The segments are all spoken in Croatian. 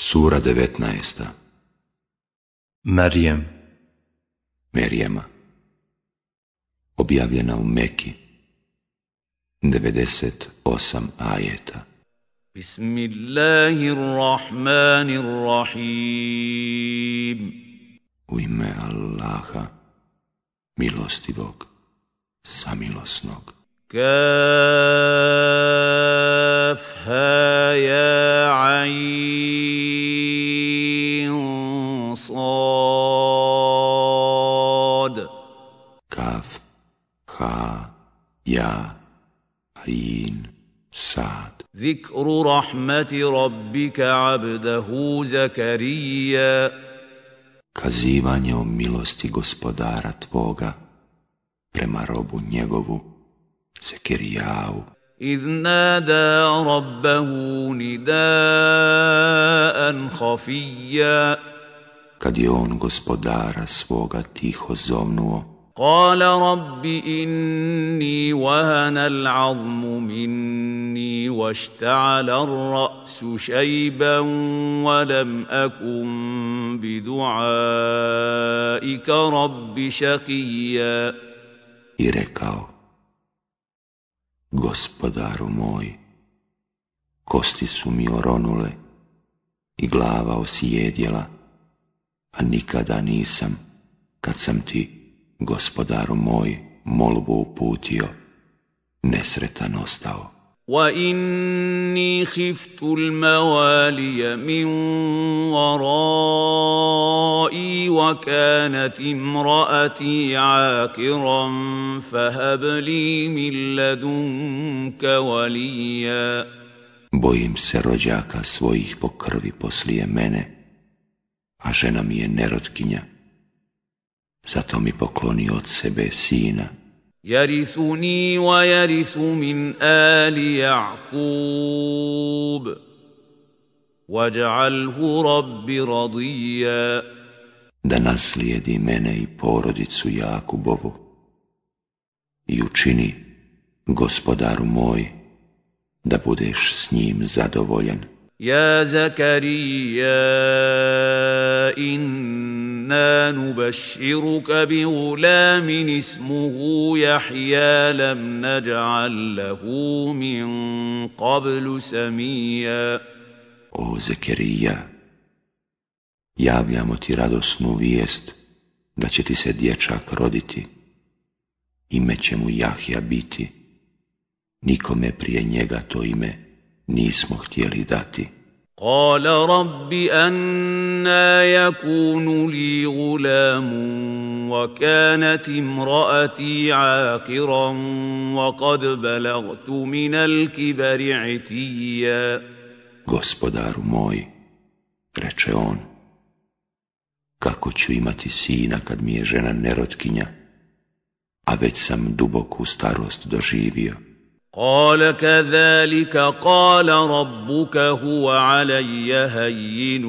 Sura 19. Marijem Merijema Objavljena u Meki. 98 ajeta. Bismillahirrahmanirrahim. U ime Allaha milostivog samilosnog Kaf ha ja ain sad Kaf, Ha, Ja, Ain, Sad ذكر رحمة ربك عبده زكريا Kazivanje o milosti gospodara tvoga prema robu njegovu Zekerijavu إذ نادى ربه نداء خفيا kad je on gospodara svoga tiho zovnuo قال رب إني وهن العظم مني واشتعل الرأس شيبا ولم أكن بدعائك رب شقيا i rekao Gospodaru moj, kosti su mi oronule i glava osjedjela, a nikada nisam, kad sam ti, gospodaru moj, molbu uputio, nesretan ostao. وإني خفت الموالي من ورائي وكانت امرأتي عاقرا فهب لي من لدنك وليا Bojim se rođaka svojih po krvi poslije mene, a žena mi je nerotkinja. Zato mi pokloni od sebe sina, يرثني ويرث من آل يعقوب واجعله رب رضيا da naslijedi mene i porodicu Jakubovu. I učini, gospodaru moj, da budeš s njim zadovoljan. يا زكريا إنا نبشرك بغلام اسمه يحيى لم نجعل له من قبل سميا O Zekerija, javljamo ti radosnu vijest da će ti se dječak roditi. Ime će mu Jahja biti. Nikome prije njega to ime nismo htjeli dati. قال رب أنا يكون لي غلام وكانت امرأتي عاقرا وقد بلغت من الكبر عتيا Gospodaru moj, reče on, kako ću imati sina kad mi je žena nerotkinja, a već sam duboku starost doživio. قال كذلك قال ربك هو علي هين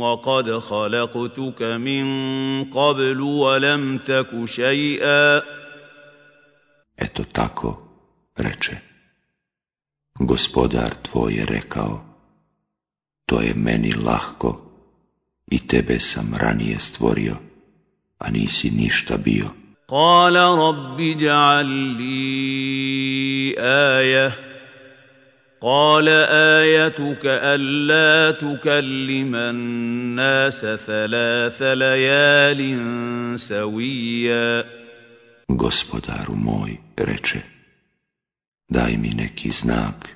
وقد خلقتك من قبل ولم تك شيئا Eto tako, reče, gospodar tvoj je rekao, to je meni lahko i tebe sam ranije stvorio, a nisi ništa bio. قال رب اجعل لي آية قال آيتك ألا تكلم الناس ثلاث ليال سويا Gospodaru moj, reče, daj mi neki znak.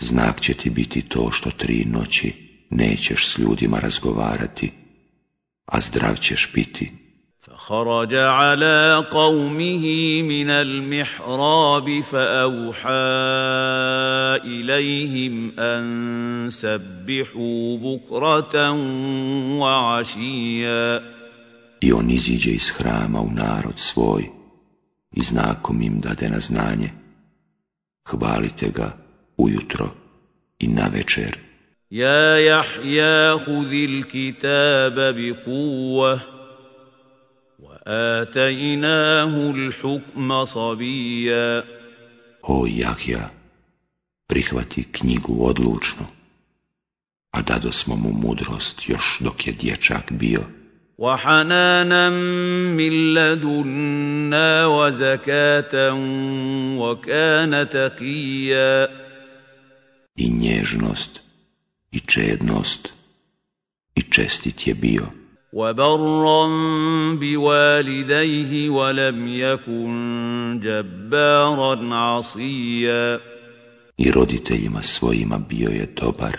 Znak će ti biti to što tri noći nećeš s ljudima razgovarati, a zdrav ćeš biti. فخرج على قومه من المحراب فأوحى إليهم أن سبحوا بكرة وعشيا I on iziđe iz hrama u narod svoj i znakom im dade na znanje. Hvalite ga ujutro i na večer. يا يحيى خذ الكتاب بقوة وآتيناه الحكم صبيا O Jahja, prihvati knjigu odlučno dado smo mu mudrost još dok je dječak bio. وحنانا من لدنا وزكاة وكان تقيا I nježnost, i čednost, i čestit je bio. وبرا بوالديه ولم يكن جبارا عصيا I roditeljima svojima bio je dobar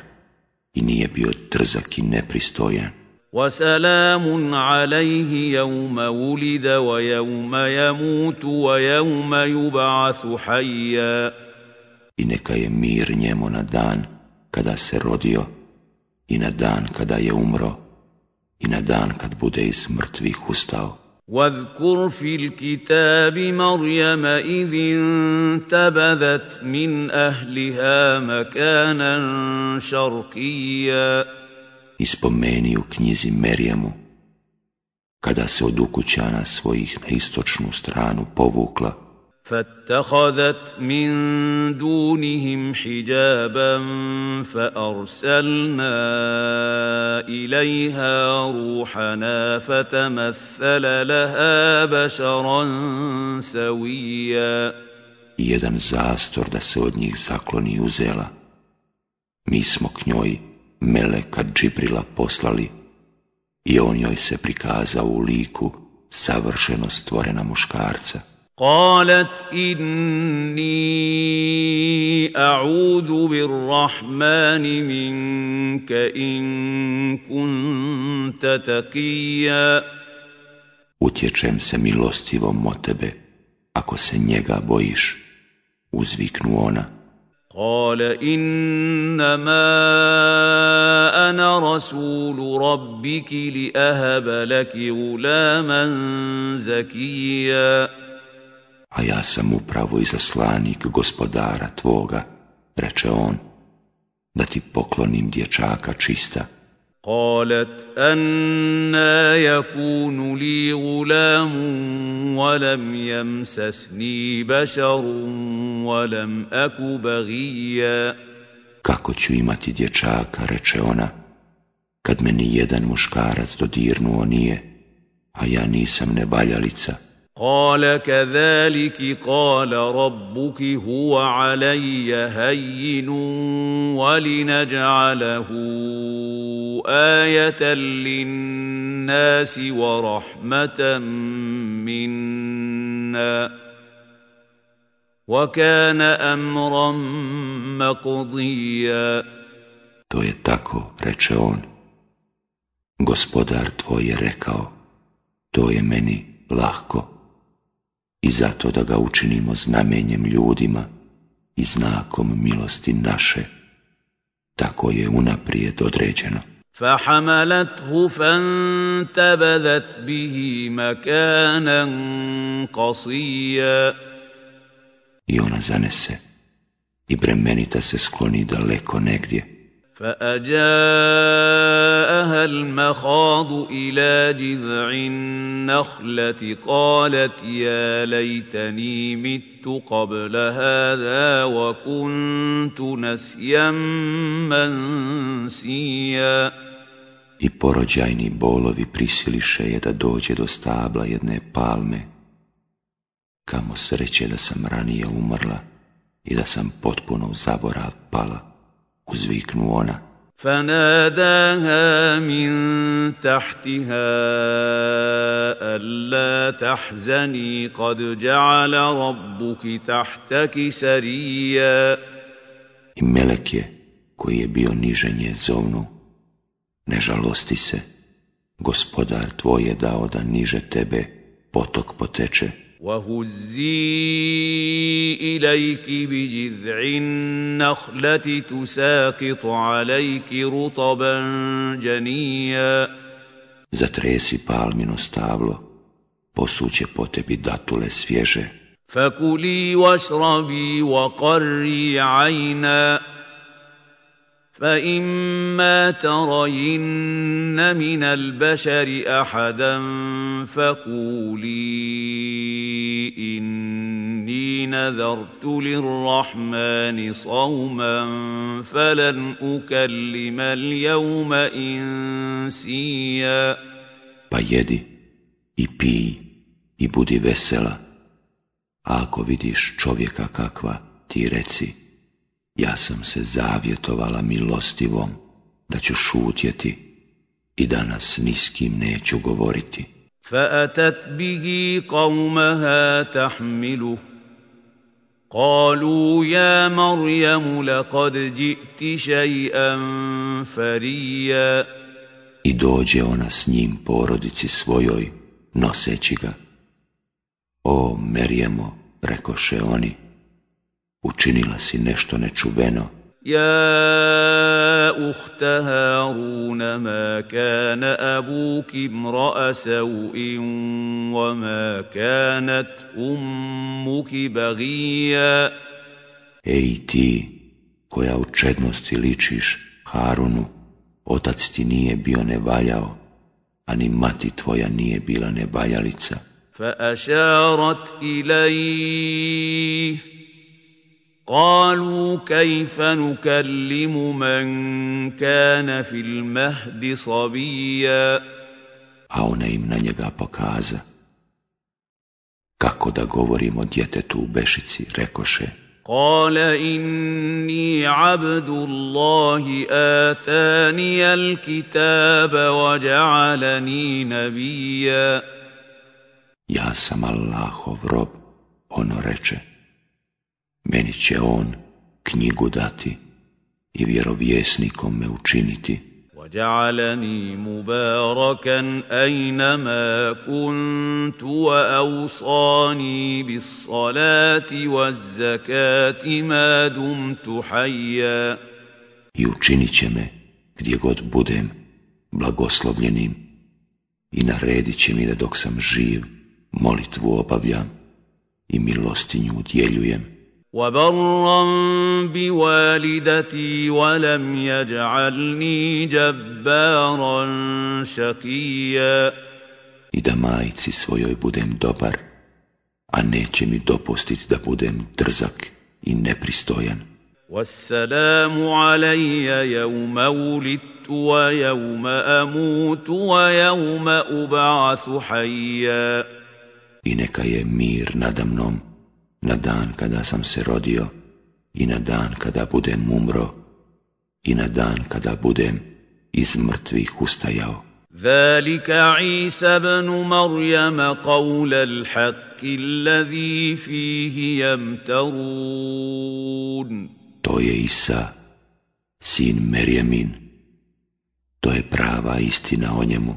i nije bio trzak i nepristojan. وسلام عليه يوم ولد ويوم يموت ويوم يبعث حيا I neka je mir njemu na dan kada se rodio i na dan kada je umro i na dan kad bude iz mrtvih ustao. واذكر في الكتاب مريم إذ انتبذت من أهلها مكانا شرقيا I spomeni u knjizi Merijamu, kada se od ukućana svojih na istočnu stranu povukla, فاتخذت من دونهم حجابا فأرسلنا إليها روحنا فتمثل لها بشرا سويا i jedan zastor da se od njih zakloni uzela. Mi smo k njoj Meleka Džibrila poslali i on joj se prikazao u liku savršeno stvorena muškarca. قالت إني أعوذ بالرحمن منك إن كنت تقيا Utječem se milostivom o tebe, ako se njega bojiš, uzviknu ona. قال إنما أنا رسول ربك لأهب لك غلاما زكيا A ja sam upravo izaslanik gospodara tvoga, reče on, da ti poklonim dječaka čista. قالت أنا يكون لي غلام ولم يمسسني بشر ولم أك بغيا Kako ću imati dječaka, reče ona, kad me ni jedan muškarac dodirnuo nije, a ja nisam nevaljalica. قال كذلك قال ربك هو علي هين ولنجعله آية للناس ورحمة منا. وكان أمرا مقضيا. To je tako, reče on. Gospodar tvoj je rekao, to je meni lahko. i zato da ga učinimo znamenjem ljudima i znakom milosti naše. Tako je unaprijed određeno. فحملته فانتبذت به مكانا قصيا I ona zanese i bremenita se skloni daleko negdje. فأجاءها المخاض إلى جذع النخلة قالت يا ليتني مت قبل هذا وكنت نسيا منسيا I porođajni bolovi prisiliše je da dođe do stabla jedne palme. Kamo sreće da sam ranije umrla i da sam potpuno u zaborav pala. uzviknu ona. فناداها من تحتها ألا تحزني قد جعل ربك تحتك سريا I melek je, koji je bio niže nje zovnu, ne žalosti se, gospodar tvoj je dao da niže tebe potok poteče. وهزي إليك بجذع النخلة تساقط عليك رطبا جنيا Zatresi palmino stablo, posuće po tebi datule svježe. فكلي واشربي وقري عينا فإما ترين من البشر أحدا فقولي إني نذرت للرحمن صوما فلن أكلم اليوم إنسيا. Pa jedi i pij i budi vesela, a ako vidiš čovjeka kakva, ti reci, ja sam se zavjetovala milostivom da ću šutjeti i danas ni s kim neću govoriti. فأتت به قومها تحمله قالوا يا مريم لقد جئت شيئا فريا I dođe ona s njim porodici svojoj, noseći ga. O, Merijemo, rekoše oni, učinila si nešto nečuveno. يا أخت هارون ما كان أبوك امرأ سوء وما كانت أمك بغيا Ej ti, koja u čednosti ličiš Harunu, otac ti nije bio nevaljao, a ni mati tvoja nije bila nevaljalica. فأشارت إليه قالوا كيف نكلم من كان في المهد صبيا A ona im na njega pokaza. Kako da govorimo djetetu u bešici, rekoše. قال إني عبد الله آتاني الكتاب وجعلني نبيا Ja sam Allahov rob, ono reče. Meni će on knjigu dati i vjerovjesnikom me učiniti. وجعلني مباركا أينما كنت وأوصاني بالصلاة والزكاة ما دمت حيا I učinit će me, gdje god budem, blagoslovljenim i naredit će mi da dok sam živ, molitvu obavljam i milostinju udjeljujem. وبرا بوالدتي ولم يجعلني جبارا شقيا I da majici svojoj budem dobar, a neće mi dopustiti da budem drzak i والسلام علي يوم ولدت ويوم أموت ويوم أبعث حيا. إنك يا مير نادم نوم na dan kada sam se rodio i na dan kada budem umro i na dan kada budem iz mrtvih ustajao. ذلك عيسى ابن مريم قول الحق الذي فيه يمترون To je Isa, sin Merjemin. To je prava istina o njemu,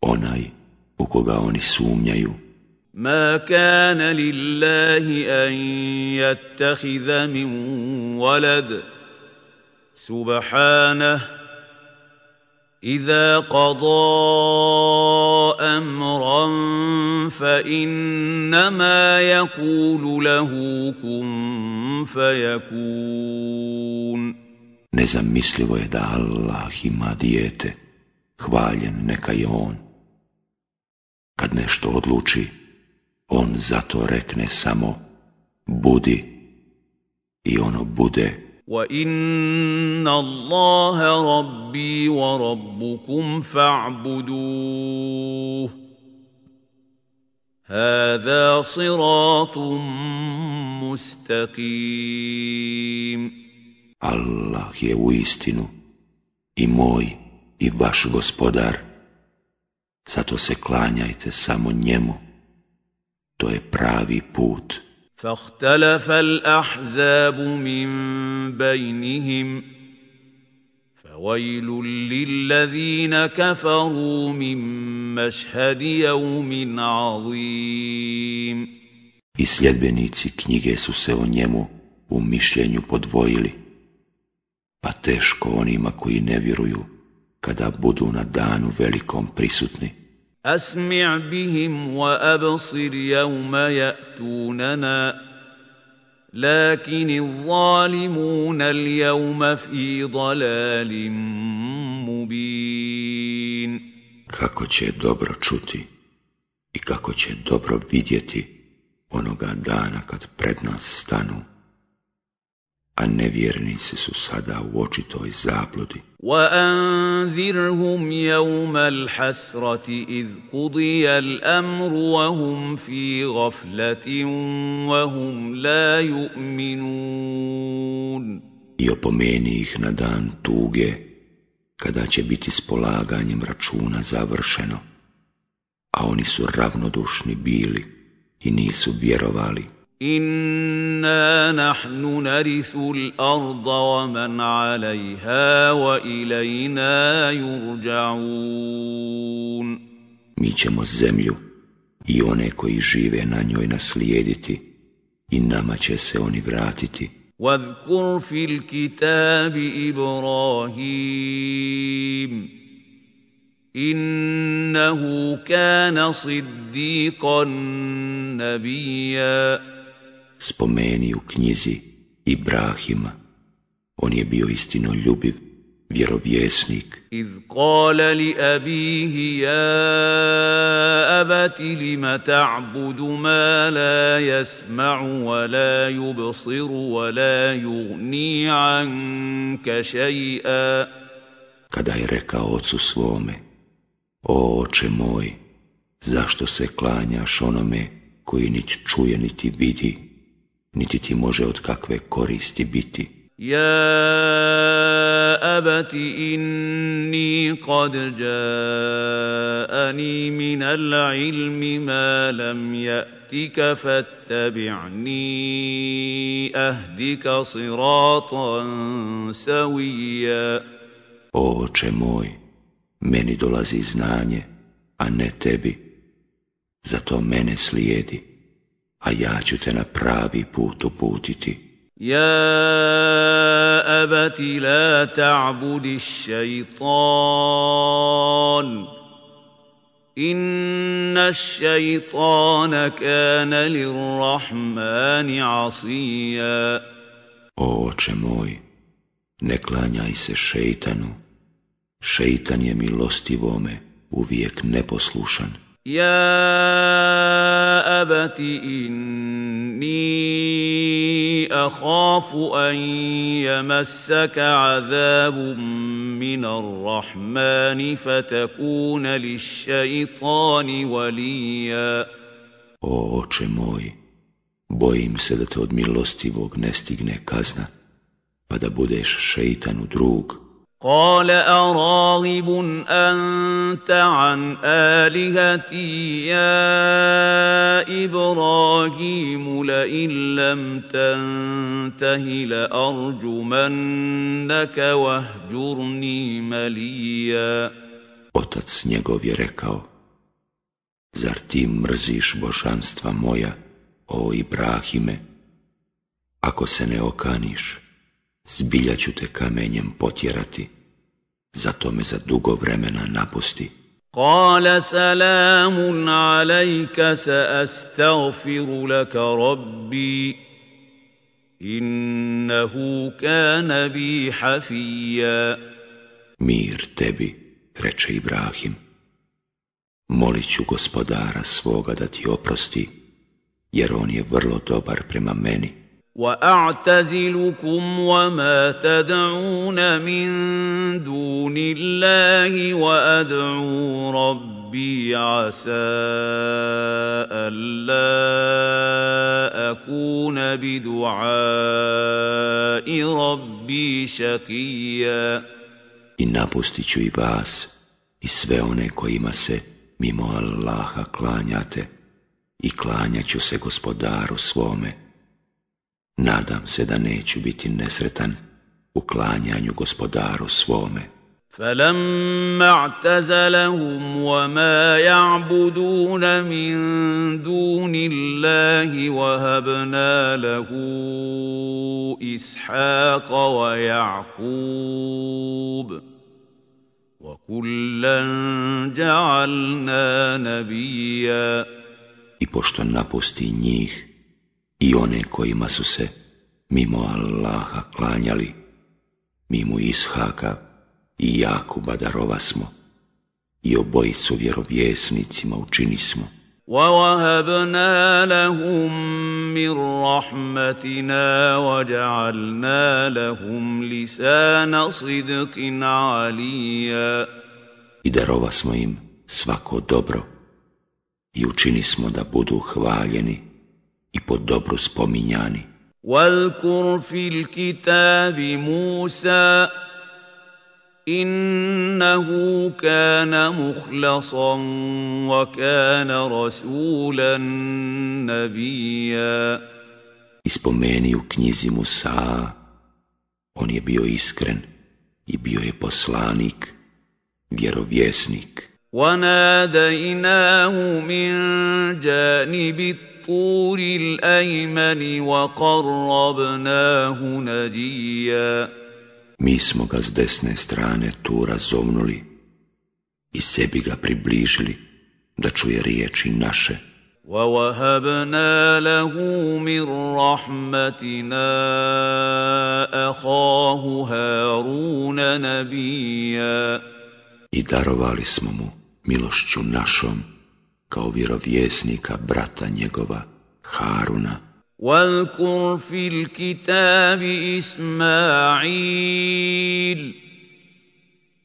onaj u koga oni sumnjaju. ما كان لله ان يتخذ من ولد سبحانه اذا قضى امرا فانما يقول له كن فيكون Nezamislivo je da Allah ima dijete, hvaljen neka je on. Kad nešto odluči, on zato rekne samo budi i ono bude. وان الله ربي وربكم فاعبدوه هذا صراط مستقيم Allah je u istinu i moj i vaš gospodar. Zato se klanjajte samo njemu. To je pravi put. فاختلف الاحزاب من بينهم فويل للذين كفروا من مشهد يوم عظيم I sljedbenici knjige su se o njemu u mišljenju podvojili. Pa teško onima koji ne vjeruju kada budu na danu velikom prisutni. اسمع بهم وابصر يوم ياتوننا لكن الظالمون اليوم في ضلال مبين Kako će dobro čuti i kako će dobro vidjeti onoga dana kad pred nas stanu, a nevjernici su sada u očitoj zabludi. وأنذرهم يوم الحسرة إذ قضي الأمر وهم في غفلة وهم لا يؤمنون I opomeni ih na dan tuge, kada će biti s polaganjem računa završeno, a oni su ravnodušni bili i nisu vjerovali. إنا نحن نرث الأرض ومن عليها وإلينا يرجعون Mi ćemo zemlju i one koji žive na njoj naslijediti i nama će se oni vratiti. واذكر في الكتاب إبراهيم إنه كان صديقا نبيا spomeni u knjizi Ibrahima. On je bio istino ljubiv, vjerovjesnik. Iz kala li abihi ja abati lima ta'budu ma la jasma'u wa la yubsiru wa la yugni anka šaj'a. Kada je rekao ocu svome, o oče moj, zašto se klanjaš onome koji nić čuje niti vidi? niti ti može od kakve koristi biti. يا أبت إني قد جاءني من العلم ما لم يأتك فاتبعني أهدك صراطا سويا O oče moj, meni dolazi znanje, a ne tebi, zato mene slijedi, a ja ću te na pravi put uputiti. يا أبت لا تعبد الشيطان إن الشيطان كان للرحمن عصيا O oče moj, ne klanjaj se šeitanu, šeitan je milostivome uvijek neposlušan. يا أبت إني أخاف أن يمسك عذاب من الرحمن فتكون للشيطان وليا O oče moj, bojim se da te od milostivog ne stigne kazna, pa da budeš šeitanu drug. قال أراغب أنت عن آلهتي يا إبراهيم لئن لم تنته لأرجمنك واهجرني مليا Otac njegov je rekao, zar ti mrziš božanstva moja, o Ibrahime? Ako se ne okaniš, zbilja ću te kamenjem potjerati, zato me za dugo vremena napusti. Kala salamun alajka sa astagfiru laka rabbi, innahu kana bi hafija. Mir tebi, reče Ibrahim, molit ću gospodara svoga da ti oprosti, jer on je vrlo dobar prema meni. واعتزلكم وما تدعون من دون الله وادعو ربي عسى الا اكون بدعاء ربي شقيا I napustit ću i vas i sve one kojima se mimo Allaha klanjate i klanjat ću se gospodaru svome. Nadam se da neću biti nesretan u klanjanju gospodaru svome. فلما اعتزلهم وما يعبدون من دون الله وهبنا له اسحاق ويعقوب وكلا جعلنا نبيا I pošto napusti njih i one kojima su se mimo Allaha klanjali, mimo Ishaka i Jakuba darova smo i obojicu vjerovjesnicima učini smo. ووهبنا لهم من رحمتنا وجعلنا لهم لسان صدق عليا I darova smo im svako dobro i učini smo da budu hvaljeni i po dobru spominjani. واذكر في الكتاب موسى إنه كان مخلصا وكان رسولا نبيا Ispomeni u knjizi Musa, on je bio iskren i bio je poslanik, vjerovjesnik. وناديناه من جانب الطور الأيمن وقربناه نجيا Mi smo ga s desne strane tu razovnuli i sebi ga približili da čuje riječi naše. ووهبنا له من رحمتنا أخاه هارون نبيا I darovali smo mu milošću našom kao vjerovjesnika brata njegova Haruna. واذكر في الكتاب إسماعيل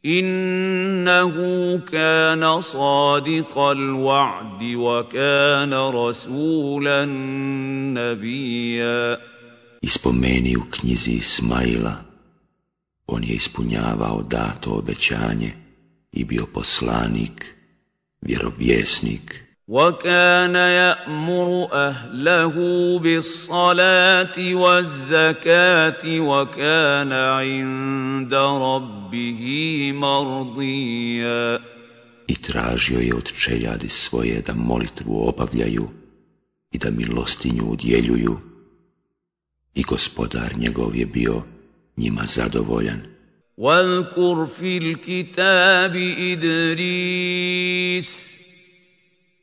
إنه كان صادق الوعد وكان رسولا نبيا Ispomeni u knjizi Ismaila, on je ispunjavao dato obećanje i bio poslanik, vjerovjesnik. وكان يأمر أهله بالصلاة والزكاة وكان عند ربه مرضيا I tražio je od čeljadi svoje da molitvu obavljaju i da milostinju udjeljuju. I gospodar njegov je bio njima zadovoljan. واذكر في الكتاب إدريس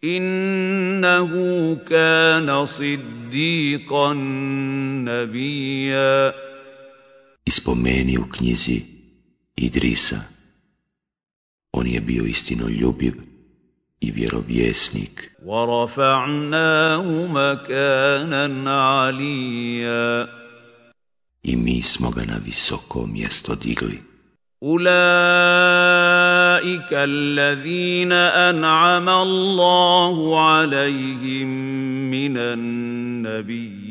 إنه كان صديقا نبيا Ispomeni u knjizi Idrisa. On je bio istino ljubiv i vjerovjesnik. ورفعناه مكانا عليا i mi smo ga na visoko mjesto digli. أولئك الذين أنعم الله عليهم من النبي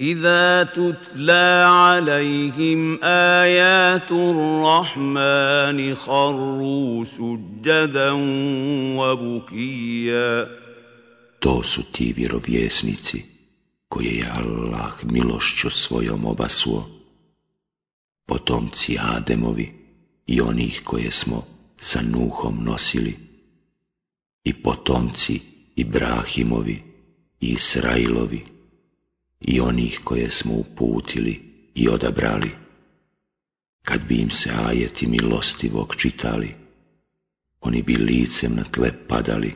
إذا تتلى عليهم آيات الرحمن خروا سجدا وبكيا To su ti vjerovjesnici koje je Allah milošću svojom obasuo. Potomci Ademovi i onih koje smo sa Nuhom nosili. I potomci Ibrahimovi i Israilovi i onih koje smo uputili i odabrali. Kad bi im se ajeti milostivog čitali, oni bi licem na tle padali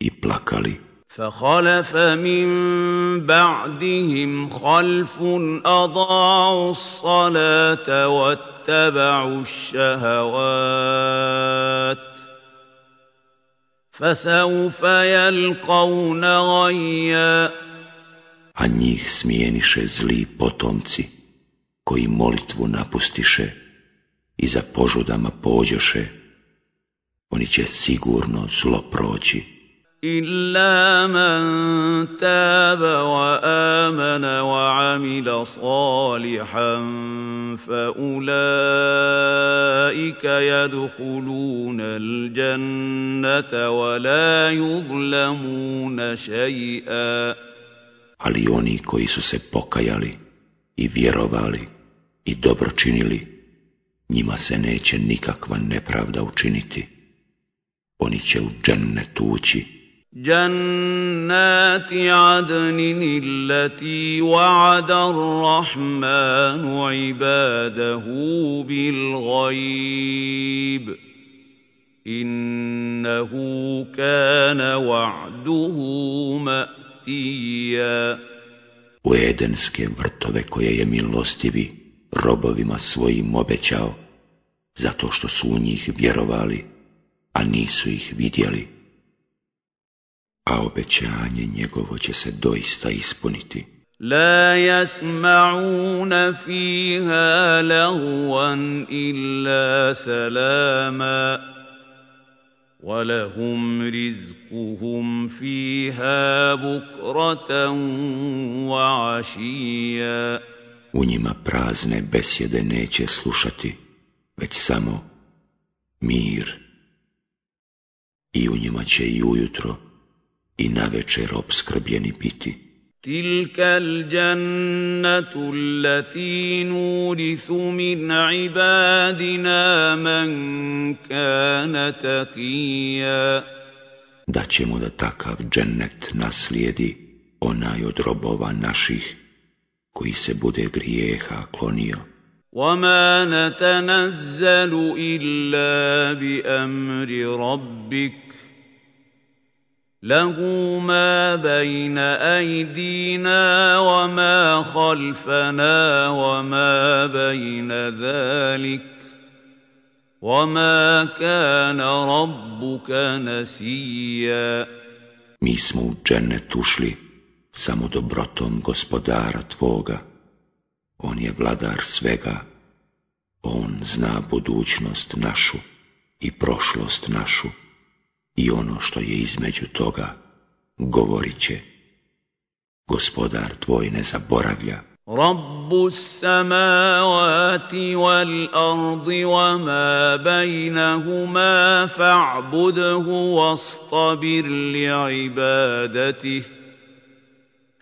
i plakali. فخلف من بعدهم خلف أضاعوا الصلاة واتبعوا الشهوات فسوف يلقون غيًّا a njih smijeniše zli potomci, koji molitvu napustiše i za požudama pođoše, oni će sigurno zlo proći. Illa man taba wa amana wa amila salihan fa ulaika yadkhuluna al-jannata wa la yuzlamuna shay'a Ali oni koji su se pokajali i vjerovali i dobro činili, njima se neće nikakva nepravda učiniti. Oni će u džennet ući. جنات عدن التي وعد الرحمن عباده بالغيب انه كان وعده ماتيا U edenske vrtove koje je milostivi robovima svojim obećao, zato što su u njih vjerovali, a nisu ih vidjeli. A obećanje njegovo će se doista ispuniti. لا يسمعون فيها لغوا الا سلاما ولهم رزقهم فيها بكره وعشيا U njima prazne besjede neće slušati, već samo mir. I u njima će i ujutro i navečer obskrbljeni biti. تلك الجنه التي نورث من عبادنا من كان تقيا Da ćemo da takav džennet naslijedi onaj od robova naših koji se bude grijeha klonio. وما نتنزل الا بامر ربك له ما بين ايدينا وما خلفنا وما بين ذلك وما كان ربك نسيا Mi smo u džennet ušli samo dobrotom gospodara tvoga. On je vladar svega. On zna budućnost našu i prošlost našu i ono što je između toga govorit će. Gospodar tvoj ne zaboravlja. Rabbu samavati wal ardi wa ma bejnahuma fa'budhu wastabir li ibadatih.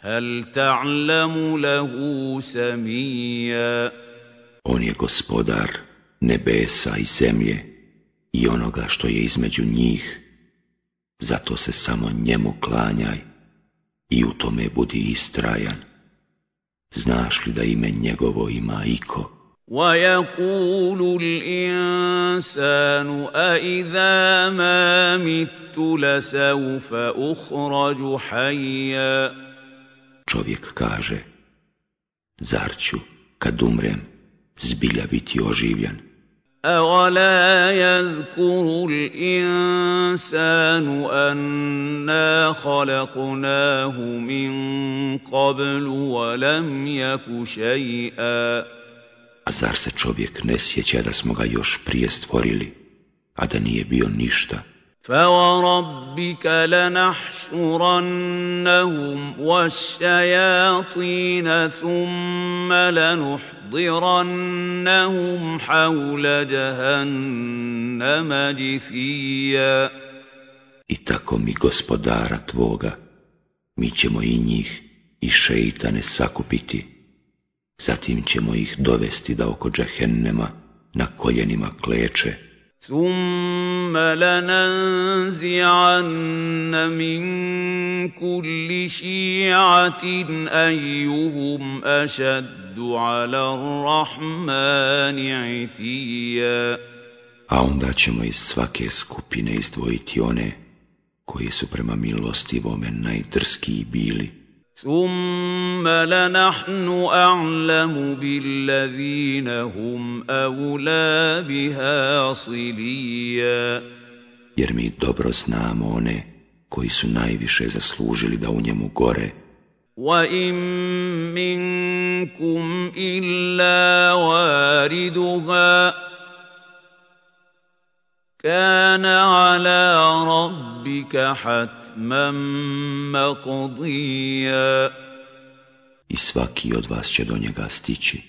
Hel ta'lamu lahu samija. On je gospodar nebesa i zemlje i onoga što je između njih Zato se samo njemu klanjaj i u tome budi istrajan. Znaš li da ime njegovo ima iko? ويقول الانسان أإذا ما مت لسوف اخرج حيا Čovjek kaže, zar ću, kad umrem, zbilja biti oživljen? أولا يذكر الإنسان أنا خلقناه من قبل ولم يك شيئا A zar se čovjek ne sjeća da smo ga još prije stvorili, a da nije bio ništa? فوربك لنحشرنهم والشياطين ثم لنحضرنهم حول جهنم جثيا I tako mi gospodara tvoga, mi ćemo i njih i šeitane sakupiti, zatim ćemo ih dovesti da oko džahennema na koljenima kleče, ثم لننزعن من كل شيعة أيهم أشد على الرحمن عتيا a onda ćemo iz svake skupine izdvojiti one koji su prema milostivome najdrskiji bili. ثم لنحن أعلم بالذين هم أولى بها صليا jer mi dobro znamo one koji su najviše zaslužili da u njemu gore, وإن منكم إلا واردها كان على ربك حتما مقضيا i svaki od vas će do njega stići.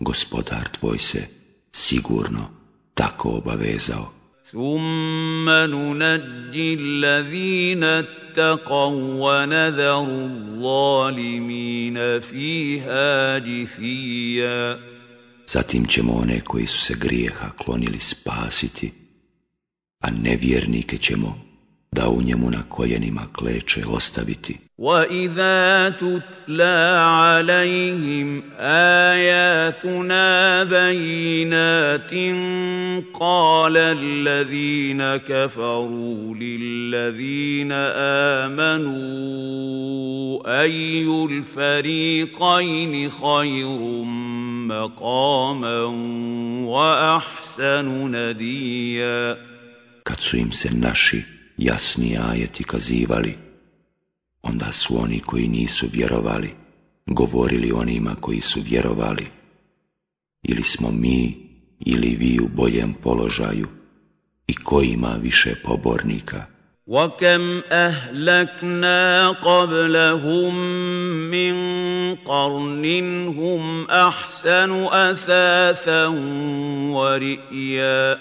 Gospodar tvoj se sigurno tako obavezao. ثم ننجي الذين اتقوا ونذر الظالمين فيها جثيا Zatim ćemo one koji su se grijeha klonili spasiti, a nevjernike ćemo da u njemu na koljenima kleče ostaviti. وَإِذَا تُتْلَى عَلَيْهِمْ آيَاتُنَا بَيِّنَاتٍ قَالَ الَّذِينَ كَفَرُوا لِلَّذِينَ آمَنُوا أَيُّ الْفَرِيقَيْنِ خَيْرٌ مَّقَامًا وَأَحْسَنُ نَدِيًّا Kad su im se naši jasni ajeti kazivali, onda su oni koji nisu vjerovali govorili onima koji su vjerovali, ili smo mi ili vi u boljem položaju i koji ima više pobornika. وَكَمْ أَهْلَكْنَا قَبْلَهُم مِّن قَرْنٍ هُمْ أَحْسَنُ أَثَاثًا وَرِئْيًا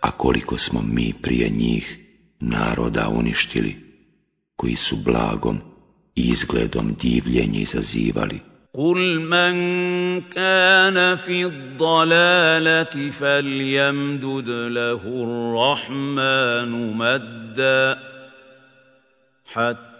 A koliko smo mi prije njih naroda uništili, koji su blagom i izgledom divljenje izazivali. قل من كان في الضلالة فليمدد له الرحمن مدا حتى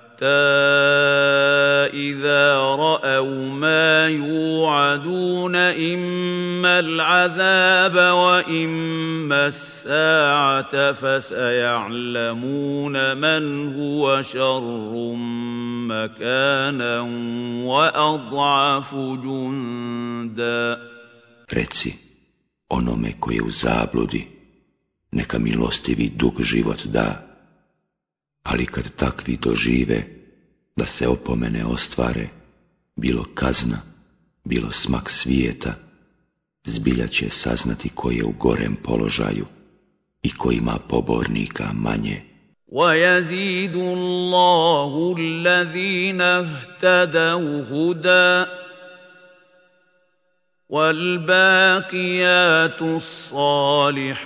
إذا رأوا ما يوعدون إما العذاب وإما الساعة فسيعلمون من هو شر مكانا وأضعف جندا. Reci onome koji je u zabludi, neka milostivi dug život da, ali kad takvi dožive da se opomene ostvare, bilo kazna, bilo smak svijeta, zbilja će saznati ko je u gorem položaju i ko ima pobornika manje. ويزيد الله الذين اهتدوا هدى والباقيات الصالحات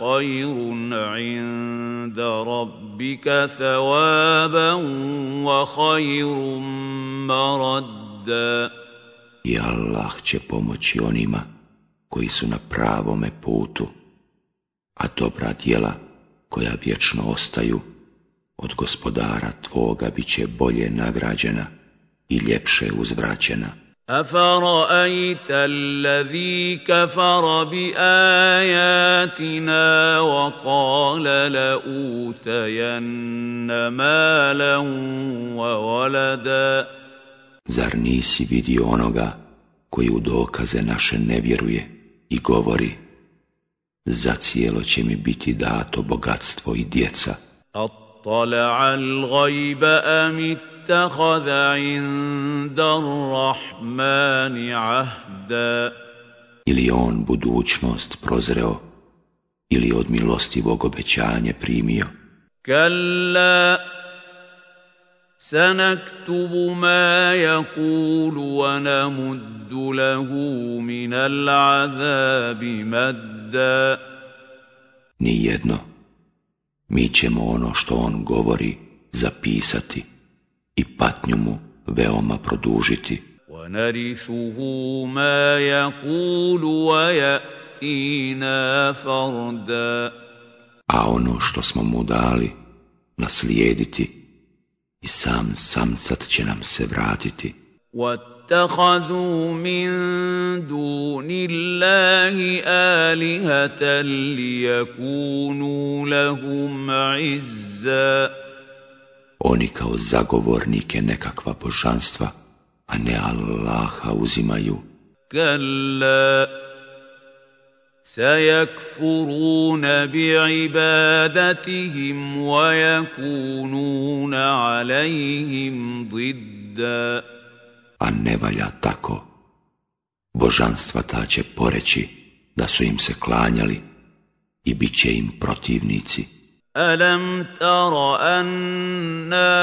خير عند ربك ثوابا وخير مردا I Allah će pomoći onima koji su na pravome putu, a dobra djela koja vječno ostaju od gospodara tvoga bit će bolje nagrađena i ljepše uzvraćena. أفرأيت الذي كفر بآياتنا وقال لأوتين مالا وولدا Zar nisi vidio onoga koji u dokaze naše ne vjeruje i govori Zacijelo će mi biti dato bogatstvo i djeca. أطلع الغيب أم اتخذ عند الرحمن عهدا Ili on budućnost prozreo ili od milostivog obećanje primio. كلا سنكتب ما يقول ونمد له من العذاب مدا Nijedno. Mi ćemo ono što on govori zapisati i patnju mu veoma produžiti. A ono što smo mu dali, naslijediti i sam samcat će nam se vratiti. وَاتَّخَذُوا مِن دُونِ oni kao zagovornike nekakva božanstva, a ne Allaha uzimaju. Kalla, sajakfuruna bi ibadatihim wa yakununa alaihim didda. A ne valja tako. Božanstva ta će poreći da su im se klanjali i bit će im protivnici. ألم تر أنا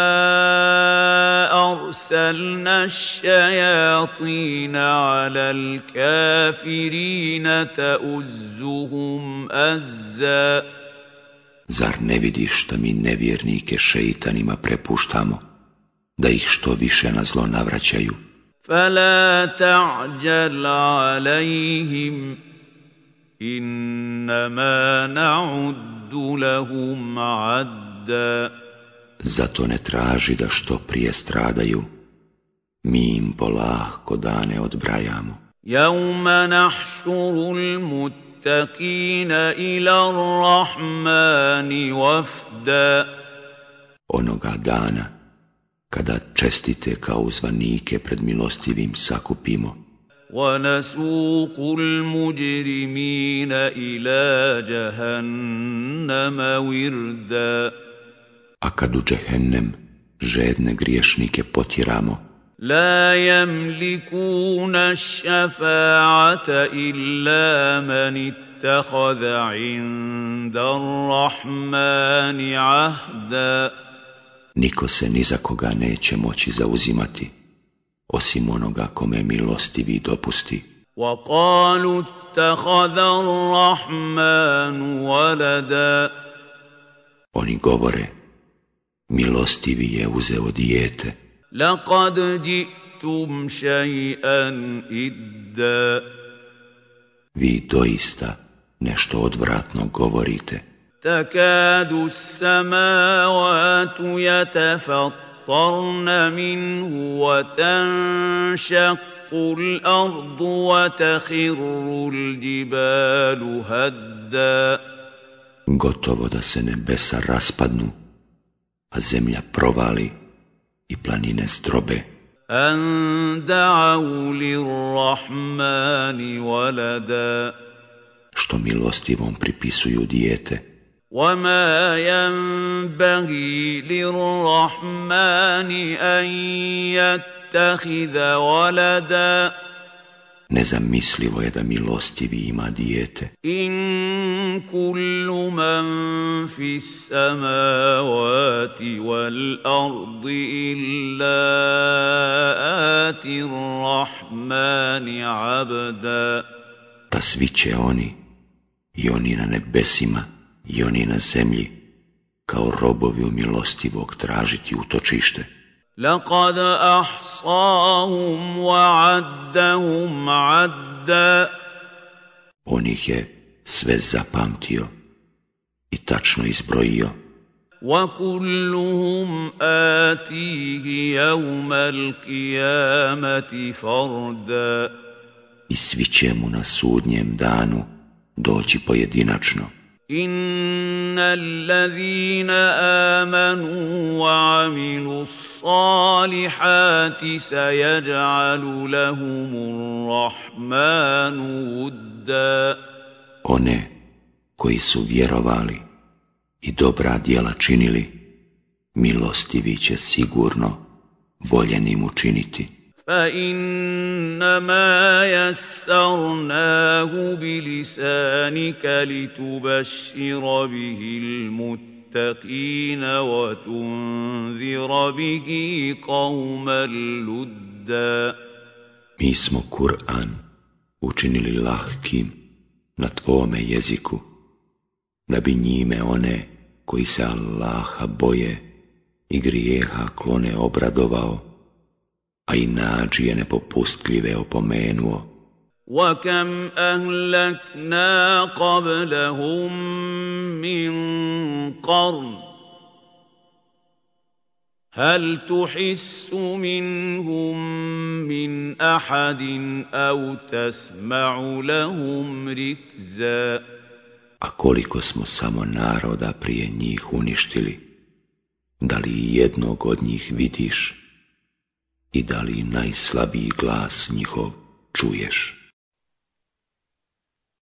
أرسلنا الشياطين على الكافرين تؤزهم أزا Zar ne vidiš da mi nevjernike šeitanima prepuštamo, da ih što više na zlo navraćaju? فلا تعجل عليهم Innama na'uddu lahum adda. Zato ne traži da što prije stradaju. Mi im polahko dane odbrajamo. Jauma nahšurul muttakina ila rahmani wafda. Onoga dana kada čestite kao zvanike pred milostivim sakupimo, ونسوق المجرمين إلى جهنم وردا a kad u džehennem žedne griješnike potjeramo, لا يملكون الشفاعة إلا من اتخذ عند الرحمن عهدا niko se ni za koga neće moći zauzimati, osim onoga kome milostivi dopusti. وقالوا اتخذ الرحمن ولدا Oni govore, milostivi je uzeo dijete, لقد جئتم شيئا إدا vi doista nešto odvratno govorite. تكاد السماوات يتفطرن منه وتنشق الأرض وتخر الجبال هدا Gotovo da se nebesa raspadnu, a zemlja provali i planine zdrobe. أن دعوا للرحمن ولدا što milostivom pripisuju dijete. وما ينبغي للرحمن أن يتخذ ولدا Nezamislivo je da milostivi ima dijete. إن كل من في السماوات والأرض إلا آتي الرحمن عبدا Pa svi će oni, i oni na nebesima, i oni na zemlji, kao robovi u milostivog tražiti utočište. لقد أحصاهم وعدهم عدا On ih je sve zapamtio i tačno izbrojio. وكلهم آتيه يوم القيامة فردا I svi će mu na sudnjem danu doći pojedinačno. إن الذين آمنوا وعملوا الصالحات سيجعل لهم الرحمن ودا One koji su vjerovali i dobra djela činili, milostivi će sigurno voljenim učiniti. فإنما يسرناه بلسانك لتبشر به المتقين وتنذر به قوما لدا Mi smo Kur'an učinili lahkim na tvome jeziku, da bi njime one koji se Allaha boje i grijeha klone obradovao, a i nađije nepopustljive opomenuo. وكم أهلكنا قبلهم من قرن هل تحس منهم من أحد أو تسمع لهم ركزا A koliko smo samo naroda prije njih uništili, da li i jednog od njih vidiš I da li najslabiji glas njihov čuješ?